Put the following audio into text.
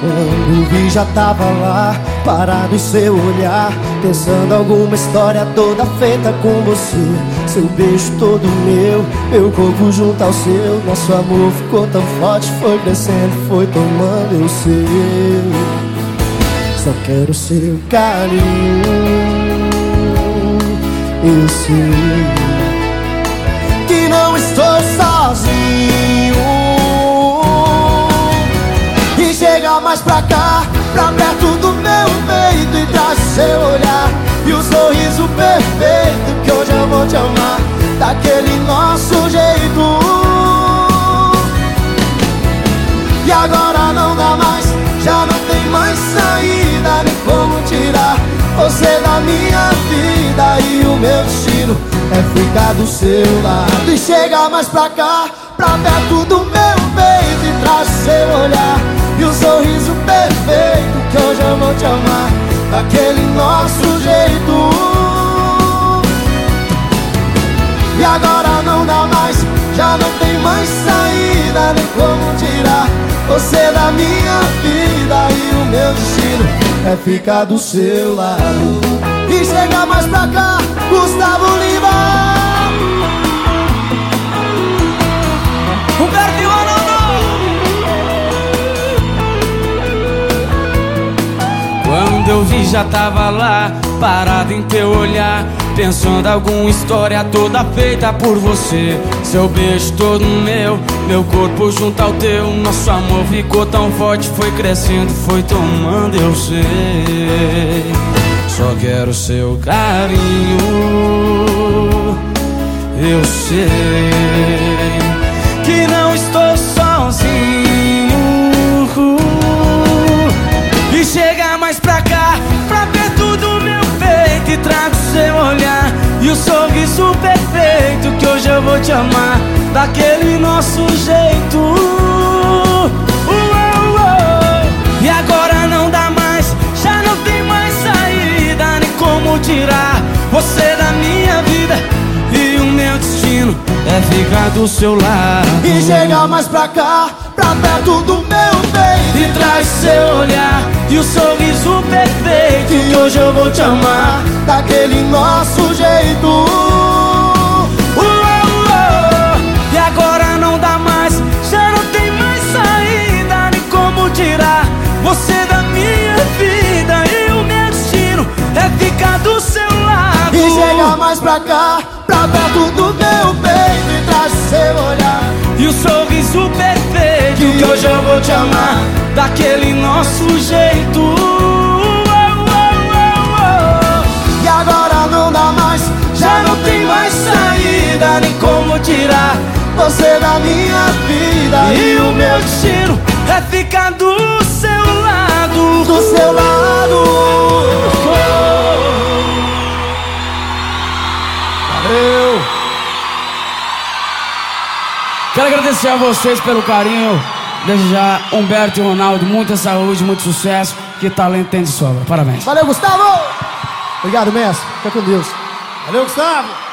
Quando vi já tava lá, parado em seu olhar Pensando alguma história toda feita com você. Seu beijo todo meu, meu corpo junto ao seu. Nosso amor ficou tão forte, foi crescendo, foi tomando eu sei quero seu carinho, eu sei Que não estou sozinho. Chega mais pra cá, pra perto do meu peito E traz seu olhar. E o sorriso perfeito Que hoje eu vou te amar daquele nosso é ficar do seu lado E chega mais pra cá, pra perto do meu peito E traz seu olhar. E o sorriso perfeito que hoje eu vou te amar Daquele nosso jeito. E agora não dá mais, já não tem mais saída Nem como tirar. Você da minha vida E o meu destino é ficar do seu lado. E chegar mais pra cá, já tava lá, parado em teu olhar Pensando alguma história toda feita por você. Seu beijo todo meu, meu corpo junto ao teu. Nosso amor ficou tão forte, foi crescendo, foi tomando, eu sei. Só quero seu carinho, eu sei sorriso perfeito Que hoje eu vou te amar daquele nosso jeito. E agora não dá mais, já não tem mais saída Nem como tirar você da minha vida. E o meu destino é ficar do seu lado. E chega mais pra cá, pra perto do meu peito E traz seu olhar e o sorriso perfeito Que hoje eu vou te amar Daquele nosso jeito. Uh, uh, uh, E agora não dá mais Já não tem mais saída Nem como tirar. Você da minha vida E o meu destino É ficar do seu lado. E chegar mais pra cá Pra perto do meu peito E traz seu olhar. E o sorriso perfeito Que, que hoje eu vou te amar daquele nosso jeito. Você da minha vida. E o meu destino é ficar do seu lado. Do seu lado. Valeu. Quero agradecer a vocês pelo carinho. Desejar Humberto e Ronaldo muita saúde, muito sucesso, que talento tem de sobra. Parabéns. Valeu, Gustavo! Obrigado, mestre. Fica com Deus. Valeu, Gustavo!